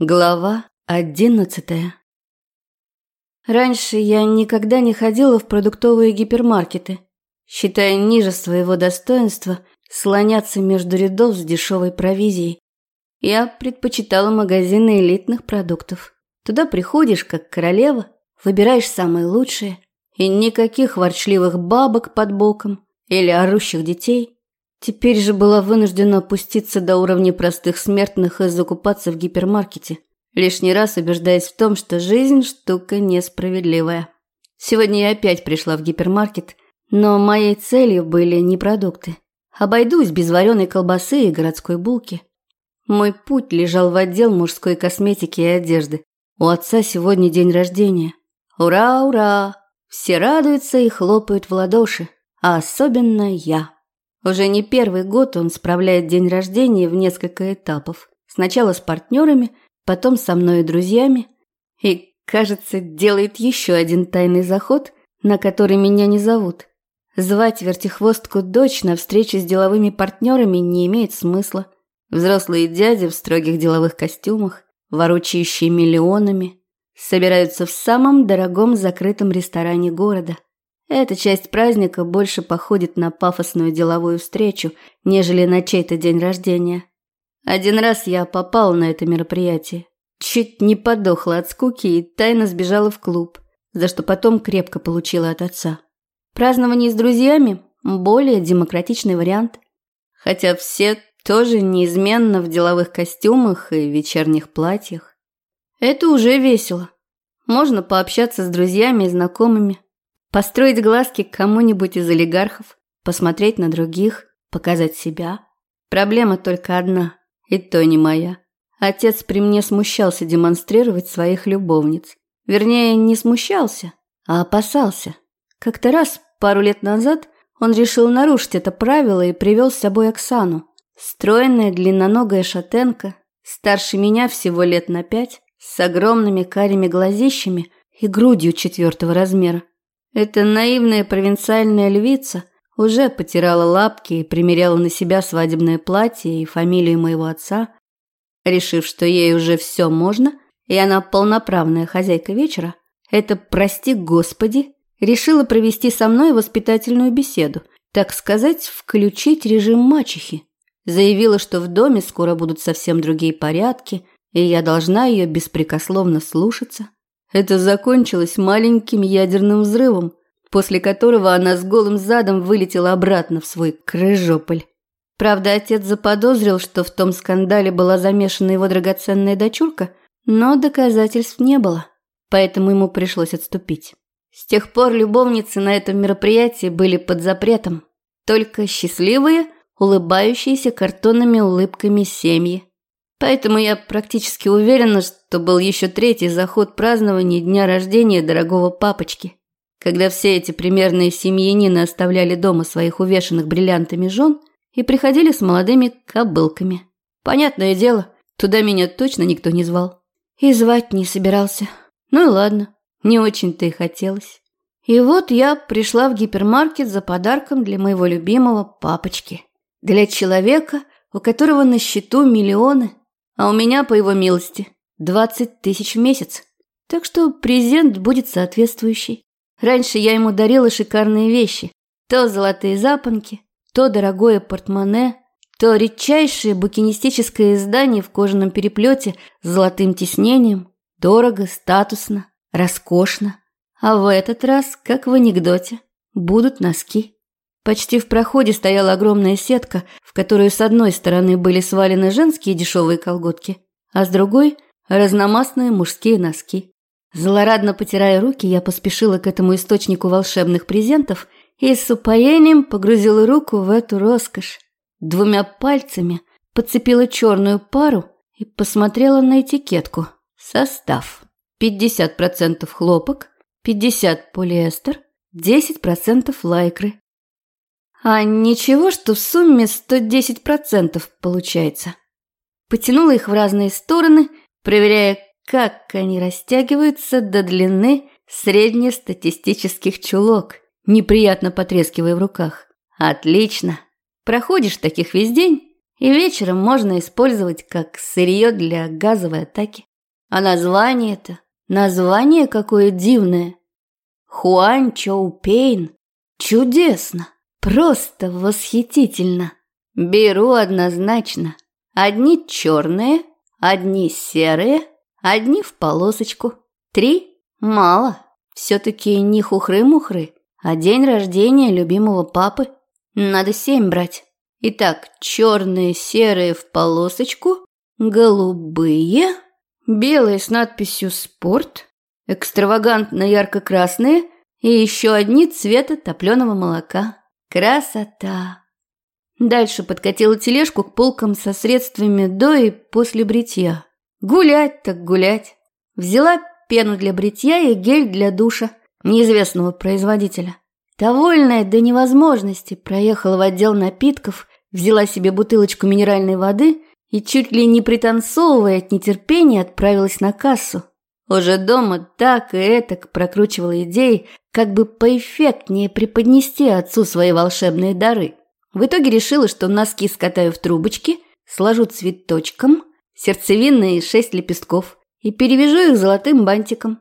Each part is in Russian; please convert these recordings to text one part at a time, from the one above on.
Глава одиннадцатая Раньше я никогда не ходила в продуктовые гипермаркеты, считая ниже своего достоинства слоняться между рядов с дешевой провизией. Я предпочитала магазины элитных продуктов. Туда приходишь как королева, выбираешь самые лучшие, и никаких ворчливых бабок под боком или орущих детей – Теперь же была вынуждена опуститься до уровня простых смертных и закупаться в гипермаркете, лишний раз убеждаясь в том, что жизнь – штука несправедливая. Сегодня я опять пришла в гипермаркет, но моей целью были не продукты. Обойдусь без вареной колбасы и городской булки. Мой путь лежал в отдел мужской косметики и одежды. У отца сегодня день рождения. Ура, ура! Все радуются и хлопают в ладоши, а особенно я. Уже не первый год он справляет день рождения в несколько этапов. Сначала с партнерами, потом со мной и друзьями. И, кажется, делает еще один тайный заход, на который меня не зовут. Звать вертихвостку дочь на встречу с деловыми партнерами не имеет смысла. Взрослые дяди в строгих деловых костюмах, ворочающие миллионами, собираются в самом дорогом закрытом ресторане города – эта часть праздника больше походит на пафосную деловую встречу, нежели на чей-то день рождения. Один раз я попал на это мероприятие. Чуть не подохла от скуки и тайно сбежала в клуб, за что потом крепко получила от отца. Празднование с друзьями – более демократичный вариант. Хотя все тоже неизменно в деловых костюмах и вечерних платьях. Это уже весело. Можно пообщаться с друзьями и знакомыми – Построить глазки кому-нибудь из олигархов, посмотреть на других, показать себя. Проблема только одна, и то не моя. Отец при мне смущался демонстрировать своих любовниц. Вернее, не смущался, а опасался. Как-то раз, пару лет назад, он решил нарушить это правило и привел с собой Оксану. Стройная, длинноногая шатенка, старше меня всего лет на пять, с огромными карими глазищами и грудью четвертого размера. Эта наивная провинциальная львица уже потирала лапки и примеряла на себя свадебное платье и фамилию моего отца, решив, что ей уже все можно, и она полноправная хозяйка вечера, это, прости господи, решила провести со мной воспитательную беседу, так сказать, включить режим мачехи. Заявила, что в доме скоро будут совсем другие порядки, и я должна ее беспрекословно слушаться. Это закончилось маленьким ядерным взрывом, после которого она с голым задом вылетела обратно в свой крыжополь. Правда, отец заподозрил, что в том скандале была замешана его драгоценная дочурка, но доказательств не было, поэтому ему пришлось отступить. С тех пор любовницы на этом мероприятии были под запретом. Только счастливые, улыбающиеся картонными улыбками семьи. Поэтому я практически уверена, что был еще третий заход празднования дня рождения дорогого папочки. Когда все эти примерные семьянины оставляли дома своих увешанных бриллиантами жен и приходили с молодыми кобылками. Понятное дело, туда меня точно никто не звал. И звать не собирался. Ну и ладно, не очень-то и хотелось. И вот я пришла в гипермаркет за подарком для моего любимого папочки. Для человека, у которого на счету миллионы, а у меня, по его милости, 20 тысяч в месяц. Так что презент будет соответствующий. Раньше я ему дарила шикарные вещи. То золотые запонки, то дорогое портмоне, то редчайшее букинистическое издание в кожаном переплете с золотым тиснением. Дорого, статусно, роскошно. А в этот раз, как в анекдоте, будут носки. Почти в проходе стояла огромная сетка, в которую с одной стороны были свалены женские дешевые колготки, а с другой – разномастные мужские носки. Злорадно потирая руки, я поспешила к этому источнику волшебных презентов и с упоением погрузила руку в эту роскошь. Двумя пальцами подцепила черную пару и посмотрела на этикетку. Состав. 50% хлопок, 50% полиэстер, 10% лайкры. А ничего, что в сумме 110% получается. Потянула их в разные стороны, проверяя, как они растягиваются до длины среднестатистических чулок, неприятно потрескивая в руках. Отлично. Проходишь таких весь день, и вечером можно использовать как сырье для газовой атаки. А название-то, название какое дивное. Хуан Чоу Пейн. Чудесно, просто восхитительно. Беру однозначно. Одни черные, одни серые, одни в полосочку. Три? Мало. Все-таки не хухры-мухры, а день рождения любимого папы. Надо семь брать. Итак, черные, серые в полосочку, голубые, белые с надписью «Спорт», экстравагантно ярко-красные и еще одни цвета топленого молока. Красота! Дальше подкатила тележку к полкам со средствами до и после бритья. Гулять так гулять. Взяла пену для бритья и гель для душа неизвестного производителя. Довольная до невозможности проехала в отдел напитков, взяла себе бутылочку минеральной воды и чуть ли не пританцовывая от нетерпения отправилась на кассу. Уже дома так и этак прокручивала идеи, как бы поэффектнее преподнести отцу свои волшебные дары. В итоге решила, что носки скатаю в трубочки, сложу цветочком, сердцевинные шесть лепестков и перевяжу их золотым бантиком.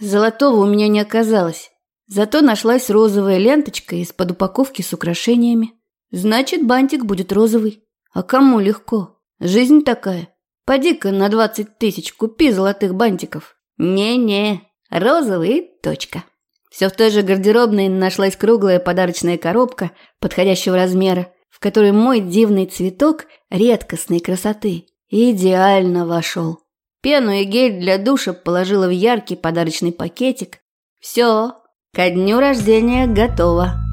Золотого у меня не оказалось. Зато нашлась розовая ленточка из-под упаковки с украшениями. Значит, бантик будет розовый. А кому легко? Жизнь такая. Поди-ка на двадцать тысяч купи золотых бантиков. Не-не, розовый точка. Все в той же гардеробной нашлась круглая подарочная коробка подходящего размера, в которой мой дивный цветок редкостной красоты идеально вошел. Пену и гель для душа положила в яркий подарочный пакетик. Все, Ко дню рождения готово.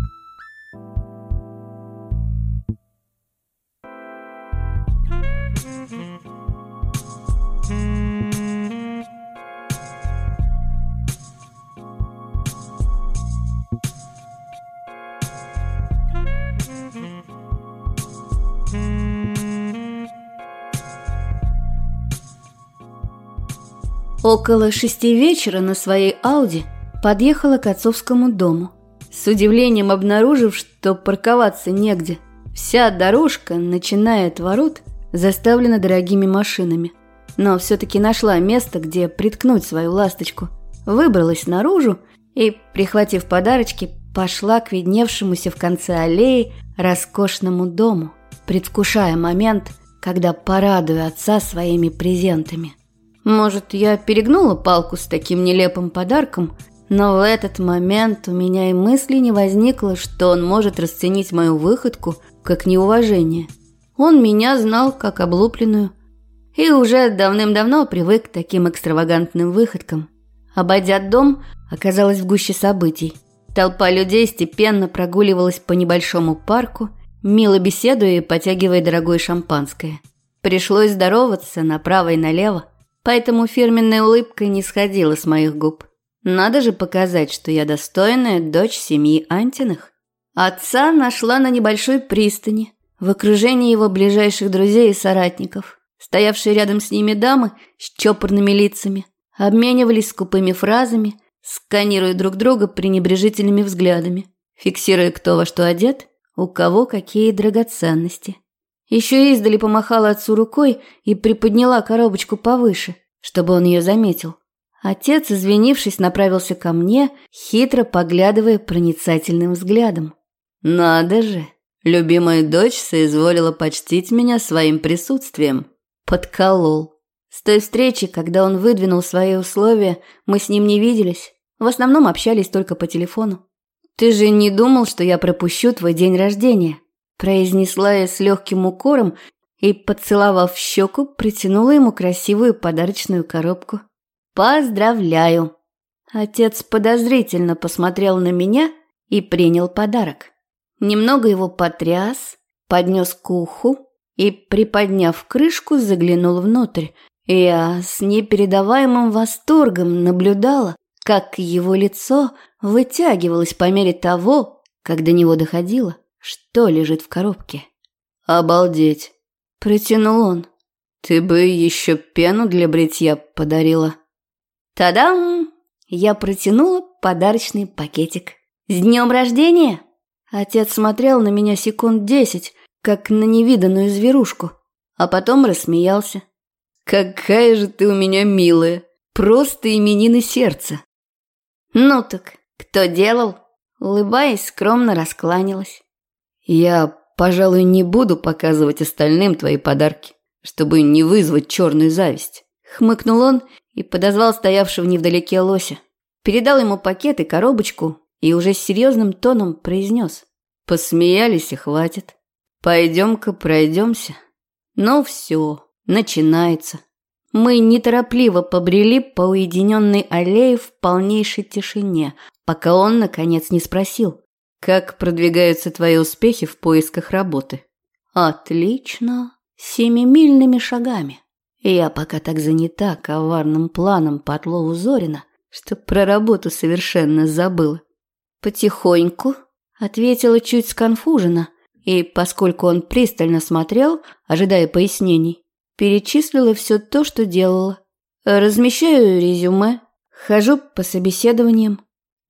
Около шести вечера на своей Ауди подъехала к отцовскому дому. С удивлением обнаружив, что парковаться негде. Вся дорожка, начиная от ворот, заставлена дорогими машинами. Но все-таки нашла место, где приткнуть свою ласточку. Выбралась наружу и, прихватив подарочки, пошла к видневшемуся в конце аллеи роскошному дому, предвкушая момент, когда порадую отца своими презентами. Может, я перегнула палку с таким нелепым подарком но в этот момент у меня и мысли не возникло, что он может расценить мою выходку как неуважение. Он меня знал как облупленную и уже давным-давно привык к таким экстравагантным выходкам. Обойдя дом, оказалась в гуще событий. Толпа людей степенно прогуливалась по небольшому парку, мило беседуя и потягивая дорогое шампанское. Пришлось здороваться направо и налево, поэтому фирменная улыбка не сходила с моих губ. Надо же показать, что я достойная дочь семьи Антиных. Отца нашла на небольшой пристани, в окружении его ближайших друзей и соратников. Стоявшие рядом с ними дамы с чопорными лицами обменивались скупыми фразами, сканируя друг друга пренебрежительными взглядами, фиксируя, кто во что одет, у кого какие драгоценности. Еще издали помахала отцу рукой и приподняла коробочку повыше, чтобы он ее заметил. Отец, извинившись, направился ко мне, хитро поглядывая проницательным взглядом. «Надо же! Любимая дочь соизволила почтить меня своим присутствием. Подколол. С той встречи, когда он выдвинул свои условия, мы с ним не виделись. В основном общались только по телефону. «Ты же не думал, что я пропущу твой день рождения?» Произнесла я с легким укором и, поцеловав в щеку, протянула ему красивую подарочную коробку. «Поздравляю!» Отец подозрительно посмотрел на меня и принял подарок. Немного его потряс, поднес к уху и, приподняв крышку, заглянул внутрь. Я с непередаваемым восторгом наблюдала, как его лицо вытягивалось по мере того, как до него доходило, что лежит в коробке. «Обалдеть!» – протянул он. «Ты бы еще пену для бритья подарила». Та-дам! Я протянула подарочный пакетик. «С днем рождения!» Отец смотрел на меня секунд десять, как на невиданную зверушку, а потом рассмеялся. Какая же ты у меня милая. Просто именины сердца. Ну так, кто делал? Улыбаясь, скромно раскланялась. Я, пожалуй, не буду показывать остальным твои подарки, чтобы не вызвать черную зависть. Хмыкнул он и подозвал стоявшего невдалеке лося. Передал ему пакет и коробочку и уже с серьезным тоном произнес. Посмеялись и хватит. Пойдем-ка пройдемся. Ну все, начинается. Мы неторопливо побрели по уединенной аллее в полнейшей тишине, пока он, наконец, не спросил, «Как продвигаются твои успехи в поисках работы?» «Отлично. Семимильными шагами. Я пока так занята коварным планом по отлову Зорина, что про работу совершенно забыла. Потихоньку, ответила чуть сконфуженно, и, поскольку он пристально смотрел, ожидая пояснений, перечислила все то, что делала. Размещаю резюме, хожу по собеседованиям.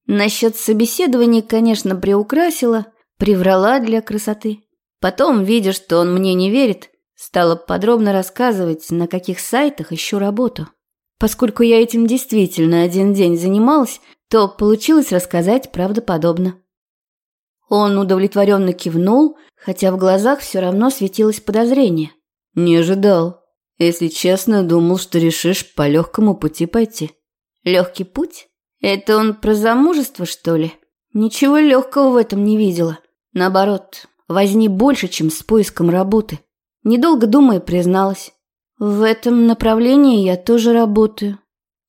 Насчет собеседований, конечно, приукрасила, приврала для красоты. Потом, видя, что он мне не верит, стала подробно рассказывать, на каких сайтах ищу работу. Поскольку я этим действительно один день занималась, то получилось рассказать правдоподобно. Он удовлетворенно кивнул, хотя в глазах все равно светилось подозрение. «Не ожидал. Если честно, думал, что решишь по легкому пути пойти». «Легкий путь? Это он про замужество, что ли?» Ничего легкого в этом не видела. Наоборот, возни больше, чем с поиском работы. Недолго думая, призналась. В этом направлении я тоже работаю.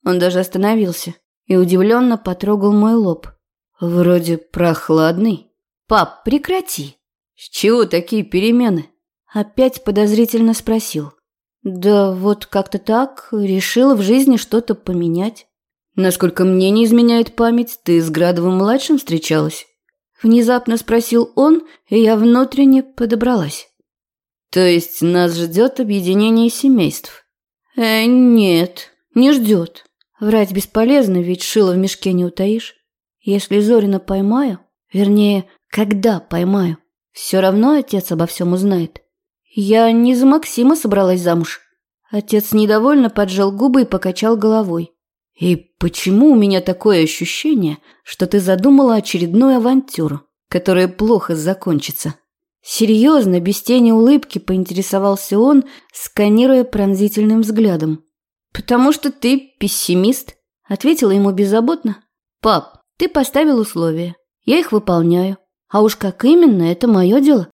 Он даже остановился и удивленно потрогал мой лоб. Вроде прохладный. Пап, прекрати. С чего такие перемены? Опять подозрительно спросил. Да вот как-то так, решила в жизни что-то поменять. Насколько мне не изменяет память, ты с Градовым-младшим встречалась? Внезапно спросил он, и я внутренне подобралась. То есть нас ждет объединение семейств? Э, нет, не ждет. Врать бесполезно, ведь шило в мешке не утаишь. Если Зорина поймаю, вернее, когда поймаю, все равно отец обо всем узнает. Я не за Максима собралась замуж. Отец недовольно поджал губы и покачал головой. И почему у меня такое ощущение, что ты задумала очередную авантюру, которая плохо закончится? Серьезно, без тени улыбки, поинтересовался он, сканируя пронзительным взглядом. «Потому что ты пессимист», — ответила ему беззаботно. «Пап, ты поставил условия. Я их выполняю. А уж как именно, это мое дело».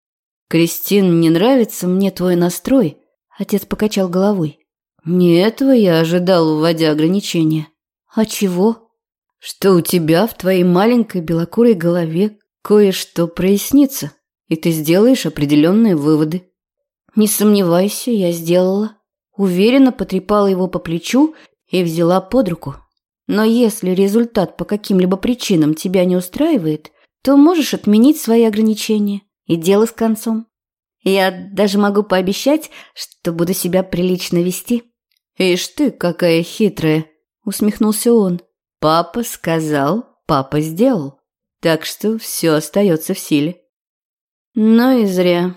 «Кристин, не нравится мне твой настрой», — отец покачал головой. «Не этого я ожидал, вводя ограничения». «А чего?» «Что у тебя в твоей маленькой белокурой голове кое-что прояснится» и ты сделаешь определенные выводы. Не сомневайся, я сделала. Уверенно потрепала его по плечу и взяла под руку. Но если результат по каким-либо причинам тебя не устраивает, то можешь отменить свои ограничения и дело с концом. Я даже могу пообещать, что буду себя прилично вести. Ишь ты, какая хитрая, усмехнулся он. Папа сказал, папа сделал. Так что все остается в силе. Но и зря.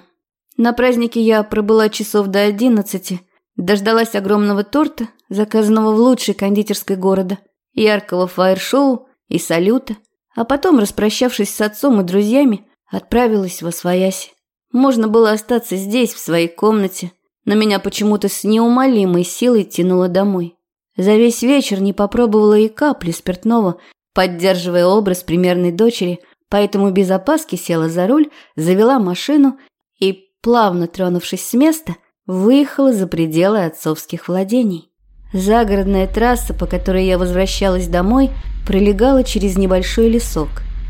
На празднике я пробыла часов до одиннадцати, дождалась огромного торта, заказанного в лучшей кондитерской города, яркого фаер-шоу и салюта, а потом, распрощавшись с отцом и друзьями, отправилась в Освояси. Можно было остаться здесь, в своей комнате, но меня почему-то с неумолимой силой тянуло домой. За весь вечер не попробовала и капли спиртного, поддерживая образ примерной дочери – поэтому без опаски села за руль, завела машину и, плавно тронувшись с места, выехала за пределы отцовских владений. Загородная трасса, по которой я возвращалась домой, пролегала через небольшой лесок.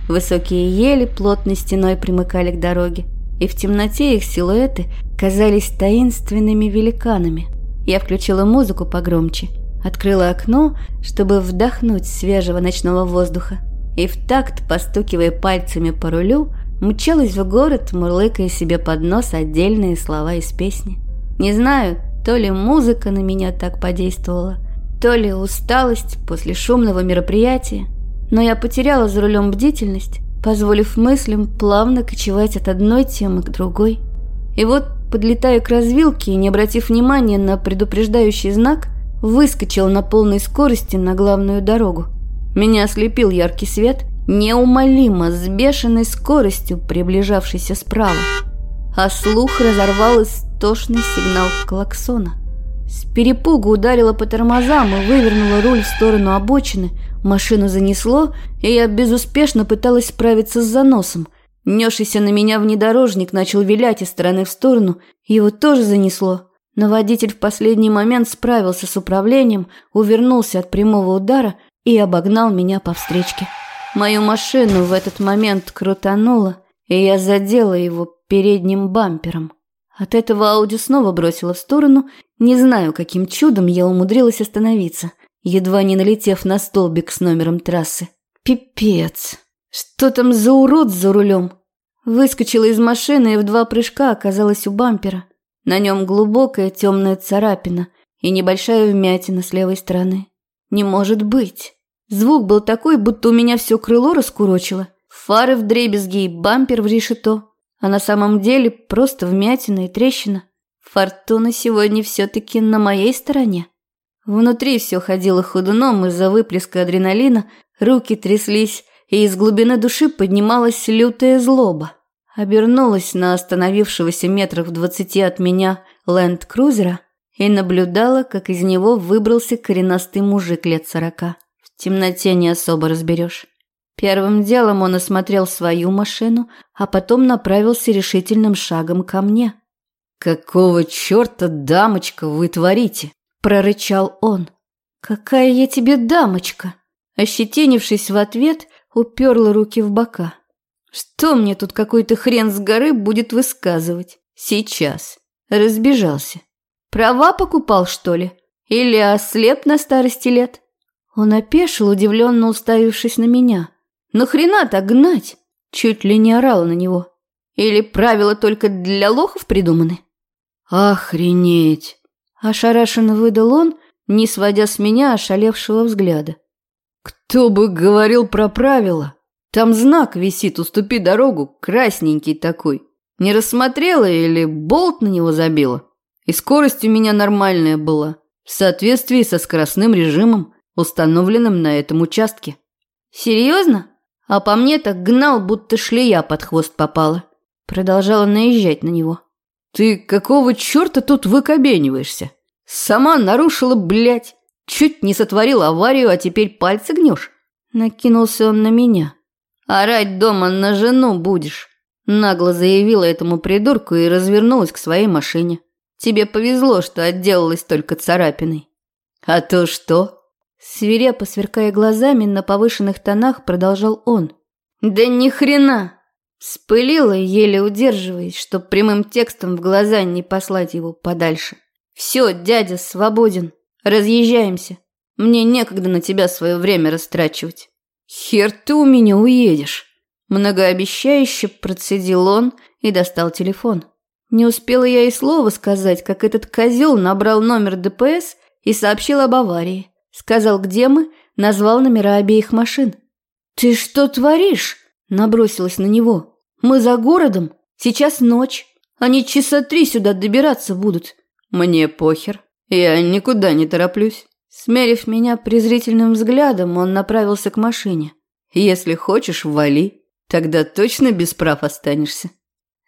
Высокие ели плотной стеной примыкали к дороге, и в темноте их силуэты казались таинственными великанами. Я включила музыку погромче, открыла окно, чтобы вдохнуть свежего ночного воздуха и в такт, постукивая пальцами по рулю, мчалась в город, мурлыкая себе под нос отдельные слова из песни. Не знаю, то ли музыка на меня так подействовала, то ли усталость после шумного мероприятия, но я потеряла за рулем бдительность, позволив мыслям плавно кочевать от одной темы к другой. И вот подлетая к развилке и, не обратив внимания на предупреждающий знак, выскочил на полной скорости на главную дорогу. Меня ослепил яркий свет, неумолимо, с бешеной скоростью приближавшийся справа. А слух разорвал истошный сигнал клаксона. С перепугу ударила по тормозам и вывернула руль в сторону обочины. Машину занесло, и я безуспешно пыталась справиться с заносом. Несшийся на меня внедорожник начал вилять из стороны в сторону, его тоже занесло. Но водитель в последний момент справился с управлением, увернулся от прямого удара и обогнал меня по встречке. Мою машину в этот момент крутануло, и я задела его передним бампером. От этого Ауди снова бросила в сторону. Не знаю, каким чудом я умудрилась остановиться, едва не налетев на столбик с номером трассы. Пипец. Что там за урод за рулем? Выскочила из машины и в два прыжка оказалась у бампера. На нем глубокая темная царапина и небольшая вмятина с левой стороны. Не может быть. Звук был такой, будто у меня все крыло раскурочило. Фары в дребезги и бампер в решето а на самом деле просто вмятина и трещина. Фортуна сегодня все-таки на моей стороне. Внутри все ходило ходуном из-за выплеска адреналина, руки тряслись, и из глубины души поднималась лютая злоба. Обернулась на остановившегося метров двадцати от меня ленд-крузера и наблюдала, как из него выбрался коренастый мужик лет сорока. В темноте не особо разберешь. Первым делом он осмотрел свою машину, а потом направился решительным шагом ко мне. «Какого черта, дамочка, вы творите?» – прорычал он. «Какая я тебе дамочка?» Ощетинившись в ответ, уперла руки в бока. «Что мне тут какой-то хрен с горы будет высказывать? Сейчас». Разбежался. «Права покупал, что ли? Или ослеп на старости лет?» Он опешил, удивленно уставившись на меня. Нахрена так гнать? Чуть ли не орала на него. Или правила только для лохов придуманы? Охренеть! Ошарашенно выдал он, не сводя с меня ошалевшего взгляда. Кто бы говорил про правила? Там знак висит, уступи дорогу, красненький такой. Не рассмотрела или болт на него забила? И скорость у меня нормальная была, в соответствии со скоростным режимом, установленным на этом участке. Серьезно? А по мне так гнал, будто шлея под хвост попала. Продолжала наезжать на него. «Ты какого черта тут выкобениваешься? Сама нарушила, блядь. Чуть не сотворил аварию, а теперь пальцы гнешь?» Накинулся он на меня. «Орать дома на жену будешь», – нагло заявила этому придурку и развернулась к своей машине. «Тебе повезло, что отделалась только царапиной». «А то что?» Свирепо сверкая глазами на повышенных тонах, продолжал он. «Да ни хрена!» Спылила, еле удерживаясь, чтоб прямым текстом в глаза не послать его подальше. «Все, дядя, свободен. Разъезжаемся. Мне некогда на тебя свое время растрачивать». «Хер ты у меня уедешь!» Многообещающе процедил он и достал телефон. Не успела я и слова сказать, как этот козел набрал номер ДПС и сообщил об аварии. Сказал, где мы, назвал номера обеих машин. «Ты что творишь?» – набросилась на него. «Мы за городом. Сейчас ночь. Они часа три сюда добираться будут». «Мне похер. Я никуда не тороплюсь». Смерив меня презрительным взглядом, он направился к машине. «Если хочешь, вали. Тогда точно без прав останешься».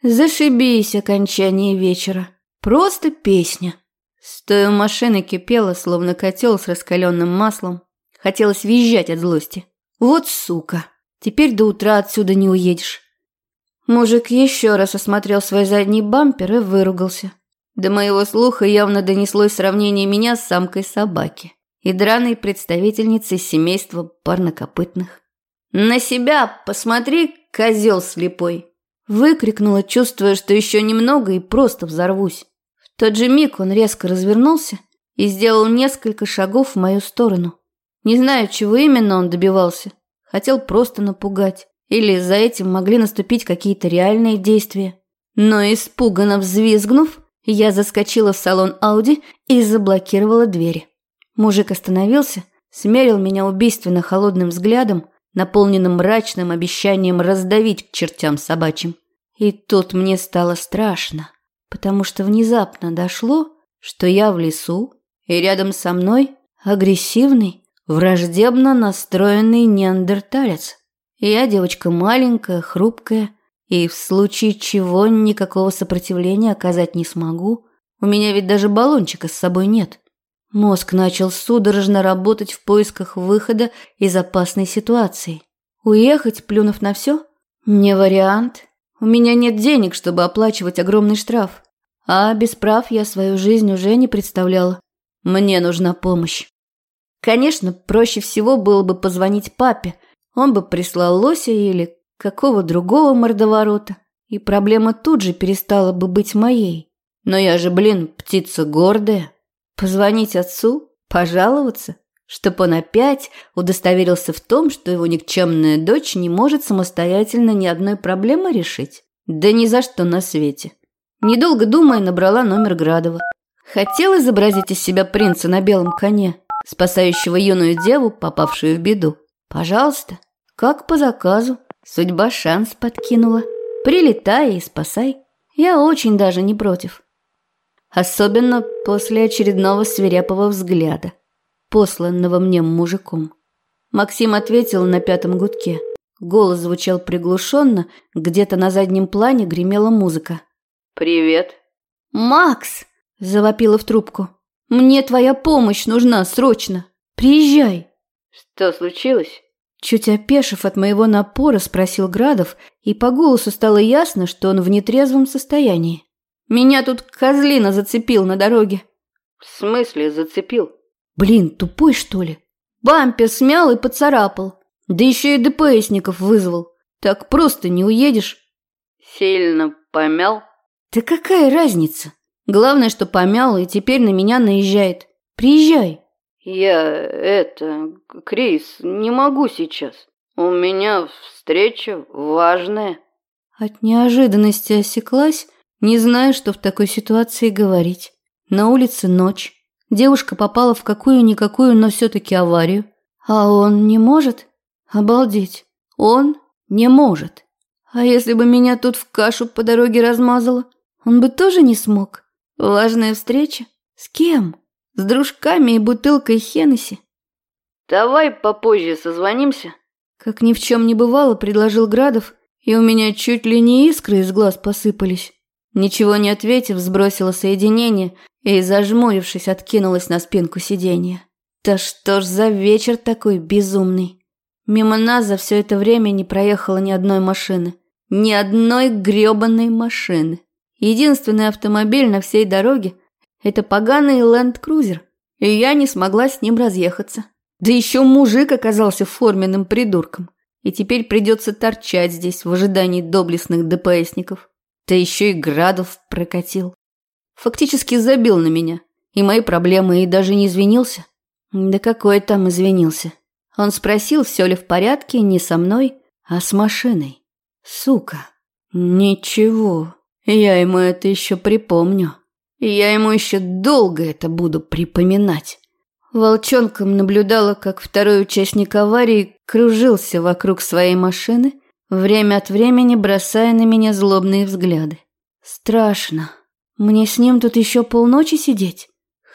Зашибись окончание вечера. Просто песня. Стоя у машины кипела, словно котел с раскаленным маслом. Хотелось визжать от злости. Вот сука! Теперь до утра отсюда не уедешь. Мужик еще раз осмотрел свой задний бампер и выругался. До моего слуха явно донеслось сравнение меня с самкой собаки и драной представительницей семейства парнокопытных. «На себя посмотри, козел слепой!» Выкрикнула, чувствуя, что еще немного и просто взорвусь тот же миг он резко развернулся и сделал несколько шагов в мою сторону. Не знаю, чего именно он добивался. Хотел просто напугать. Или за этим могли наступить какие-то реальные действия. Но испуганно взвизгнув, я заскочила в салон Ауди и заблокировала двери. Мужик остановился, смерил меня убийственно холодным взглядом, наполненным мрачным обещанием раздавить к чертям собачьим. И тут мне стало страшно. потому что внезапно дошло, что я в лесу, и рядом со мной агрессивный, враждебно настроенный неандерталец. Я девочка маленькая, хрупкая, и в случае чего никакого сопротивления оказать не смогу. У меня ведь даже баллончика с собой нет. Мозг начал судорожно работать в поисках выхода из опасной ситуации. Уехать, плюнув на все? Не вариант. У меня нет денег, чтобы оплачивать огромный штраф. А без прав я свою жизнь уже не представляла. Мне нужна помощь. Конечно, проще всего было бы позвонить папе. Он бы прислал лося или какого другого мордоворота, и проблема тут же перестала бы быть моей. Но я же, блин, птица гордая. Позвонить отцу? Пожаловаться? Чтоб он опять удостоверился в том, что его никчемная дочь не может самостоятельно ни одной проблемы решить? Да ни за что на свете. Недолго думая, набрала номер Градова. Хотел изобразить из себя принца на белом коне, спасающего юную деву, попавшую в беду. Пожалуйста, как по заказу. Судьба шанс подкинула. Прилетай и спасай. Я очень даже не против. Особенно после очередного свирепого взгляда, посланного мне мужиком. Максим ответил на пятом гудке. Голос звучал приглушенно, где-то на заднем плане гремела музыка. «Привет». «Макс!» – завопила в трубку. «Мне твоя помощь нужна срочно. Приезжай». «Что случилось?» Чуть опешив от моего напора, спросил Градов, и по голосу стало ясно, что он в нетрезвом состоянии. «Меня тут козлина зацепил на дороге». «В смысле зацепил?» «Блин, тупой, что ли? Бампер смял и поцарапал. Да еще и ДПСников вызвал. Так просто не уедешь». «Сильно помял?» «Да какая разница? Главное, что помял и теперь на меня наезжает. Приезжай». «Я, это, Крис, не могу сейчас. У меня встреча важная». От неожиданности осеклась, не зная, что в такой ситуации говорить. На улице ночь. Девушка попала в какую-никакую, но все-таки аварию. А он не может? Обалдеть. Он не может. А если бы меня тут в кашу по дороге размазало, он бы тоже не смог. Важная встреча? С кем? С дружками и бутылкой Хеннесси. Давай попозже созвонимся. Как ни в чем не бывало, предложил Градов, и у меня чуть ли не искры из глаз посыпались. Ничего не ответив, сбросила соединение и, зажмурившись, откинулась на спинку сиденья. Да что ж за вечер такой безумный. Мимо нас за все это время не проехало ни одной машины. Ни одной грёбаной машины. Единственный автомобиль на всей дороге это поганый ленд-крузер, и я не смогла с ним разъехаться. Да еще мужик оказался форменным придурком, и теперь придется торчать здесь в ожидании доблестных ДПСников. Да еще и Градов прокатил. Фактически забил на меня, и мои проблемы, и даже не извинился. Да какой там извинился. Он спросил, все ли в порядке не со мной, а с машиной. Сука. Ничего, я ему это еще припомню. И я ему еще долго это буду припоминать. Волчонком наблюдала, как второй участник аварии кружился вокруг своей машины, время от времени бросая на меня злобные взгляды. Страшно. Мне с ним тут еще полночи сидеть?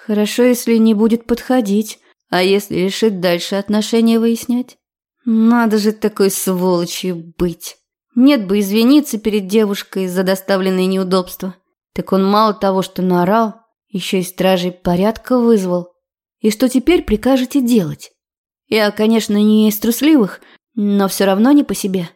Хорошо, если не будет подходить, а если решит дальше отношения выяснять? Надо же такой сволочью быть. Нет бы извиниться перед девушкой за доставленные неудобства. Так он мало того, что наорал, еще и стражей порядка вызвал. И что теперь прикажете делать? Я, конечно, не из трусливых, но все равно не по себе.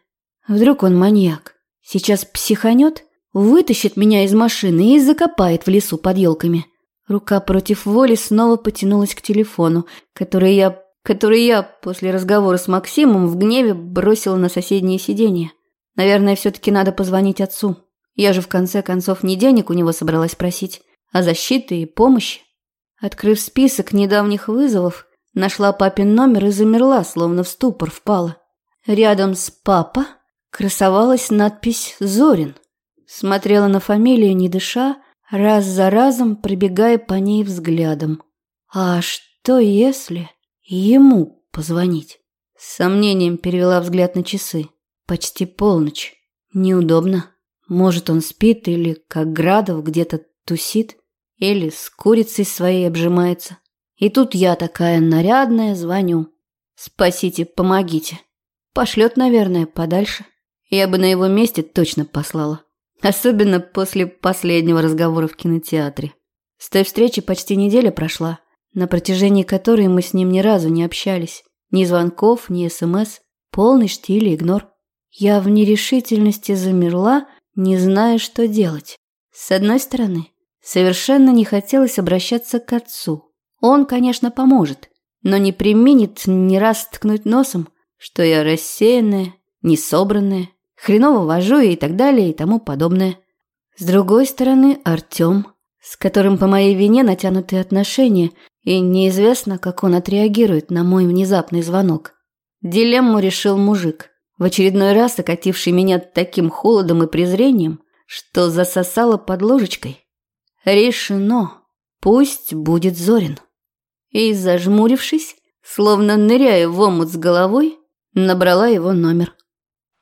Вдруг он маньяк. Сейчас психанет, вытащит меня из машины и закопает в лесу под елками. Рука против воли снова потянулась к телефону, который я, который я после разговора с Максимом в гневе бросила на соседнее сиденье. Наверное, все-таки надо позвонить отцу. Я же в конце концов не денег у него собралась просить, а защиты и помощи. Открыв список недавних вызовов, нашла папин номер и замерла, словно в ступор впала. Рядом с «папа» красовалась надпись «Зорин». Смотрела на фамилию, не дыша, раз за разом пробегая по ней взглядом. А что если ему позвонить? С сомнением перевела взгляд на часы. Почти полночь. Неудобно. Может, он спит или, как Градов, где-то тусит, или с курицей своей обжимается. И тут я такая нарядная звоню. Спасите, помогите. Пошлет, наверное, подальше. Я бы на его месте точно послала. Особенно после последнего разговора в кинотеатре. С той встречи почти неделя прошла, на протяжении которой мы с ним ни разу не общались. Ни звонков, ни СМС. Полный штиль и игнор. Я в нерешительности замерла, не зная, что делать. С одной стороны, совершенно не хотелось обращаться к отцу. Он, конечно, поможет, но не применит ни раз ткнуть носом, что я рассеянная, несобранная, хреново вожу и так далее и тому подобное. С другой стороны, Артем, с которым по моей вине натянутые отношения, и неизвестно, как он отреагирует на мой внезапный звонок. Дилемму решил мужик, в очередной раз окативший меня таким холодом и презрением, что засосало под ложечкой. Решено. Пусть будет Зорин. И, зажмурившись, словно ныряя в омут с головой, набрала его номер.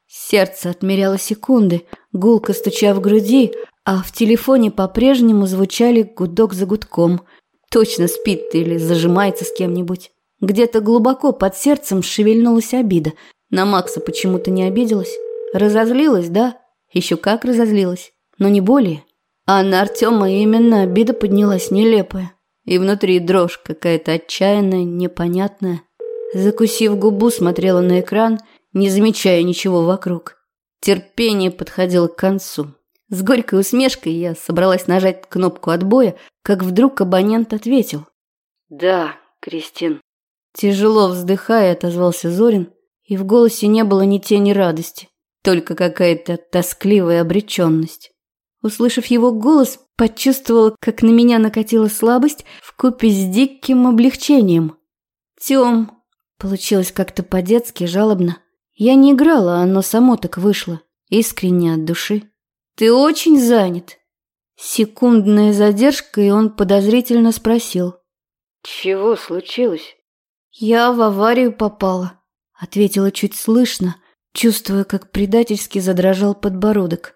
Сердце отмеряло секунды, гулко стуча в груди, а в телефоне по-прежнему звучали гудок за гудком. Точно спит или зажимается с кем-нибудь. Где-то глубоко под сердцем шевельнулась обида. На Макса почему-то не обиделась. Разозлилась, да? Еще как разозлилась. Но не более. А на Артема именно обида поднялась нелепая. И внутри дрожь какая-то отчаянная, непонятная. Закусив губу, смотрела на экран – не замечая ничего вокруг. Терпение подходило к концу. С горькой усмешкой я собралась нажать кнопку отбоя, как вдруг абонент ответил. «Да, Кристин». Тяжело вздыхая, отозвался Зорин, и в голосе не было ни тени радости, только какая-то тоскливая обреченность. Услышав его голос, почувствовала, как на меня накатила слабость вкупе с диким облегчением. «Тём!» Получилось как-то по-детски жалобно. Я не играла, оно само так вышло, искренне от души. «Ты очень занят?» Секундная задержка, и он подозрительно спросил. «Чего случилось?» «Я в аварию попала», — ответила чуть слышно, чувствуя, как предательски задрожал подбородок.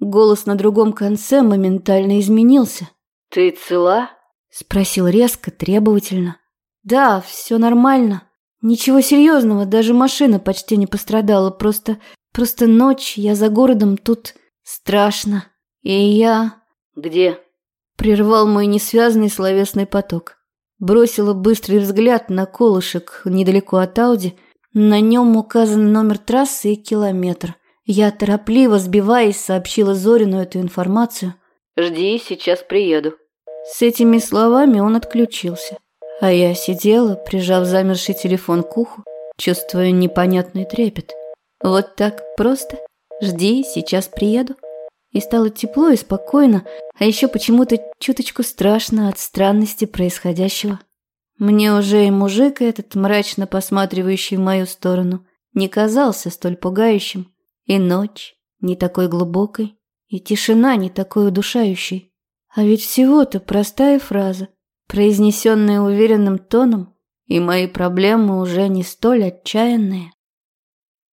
Голос на другом конце моментально изменился. «Ты цела?» — спросил резко, требовательно. «Да, все нормально», Ничего серьезного, даже машина почти не пострадала, просто... Просто ночь, я за городом, тут страшно. И я... Где? Прервал мой несвязанный словесный поток. Бросила быстрый взгляд на колышек недалеко от Ауди. На нем указан номер трассы и километр. Я торопливо, сбиваясь, сообщила Зорину эту информацию. «Жди, сейчас приеду». С этими словами он отключился. А я сидела, прижав замерший телефон к уху, чувствуя непонятный трепет. Вот так просто. Жди, сейчас приеду. И стало тепло и спокойно, а еще почему-то чуточку страшно от странности происходящего. Мне уже и мужик этот, мрачно посматривающий в мою сторону, не казался столь пугающим. И ночь не такой глубокой, и тишина не такой удушающей. А ведь всего-то простая фраза произнесенные уверенным тоном, и мои проблемы уже не столь отчаянные.